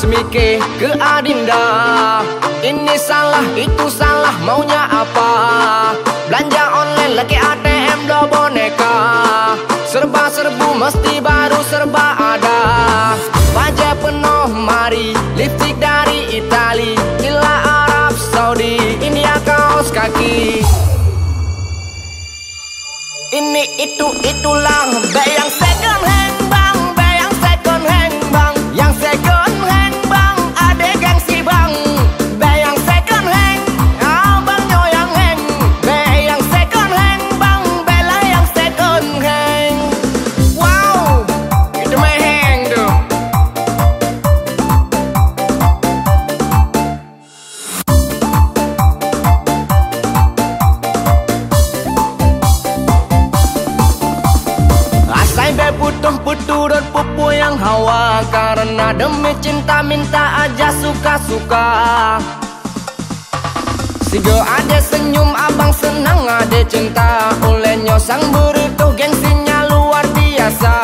Semike ke Adinda. Ini salah itu salah maunya apa? Belanja online lagi ATM do boneka. Serba serbu mesti baru serba ada. Wajah penuh mari Lipstick dari Itali. Gila Arab Saudi India kaos kaki. Ini itu itulah Bayang second Be butuh putu dan pupu yang hawa. Karena demi cinta minta aja suka-suka. Sigo ada senyum abang senang ada cinta. Olehnya sang berutuh gengsinya luar biasa.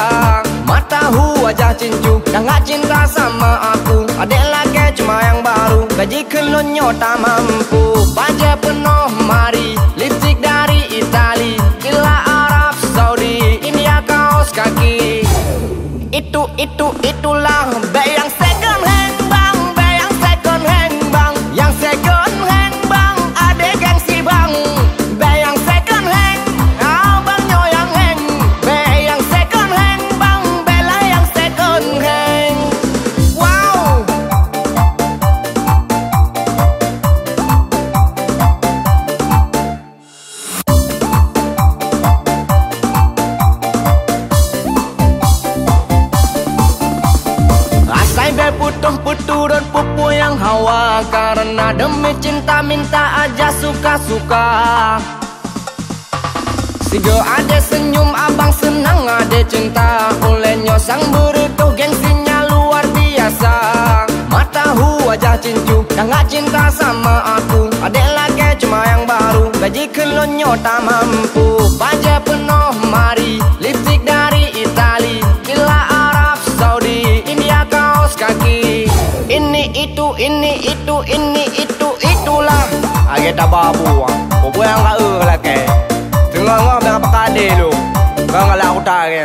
Matahu wajah cincu dan gak cinta sama aku. Adek lagi cuma yang baru Gaji kelonyo tak mampu. Baja penuh Itu itu itulah putu dan pupu yang hawa. Karena demi cinta minta aja suka-suka. Sigo ada senyum abang senang ada cinta. Olehnya sang berutuh gengsinya luar biasa. Matahu wajah cincu dan gak cinta sama aku. Adek lagi cuma yang baru Gaji kelonyo tak mampu. Baja penuh mari ta babu ko bwa nga e la ke tu nga nga ka de nga la ko ta ge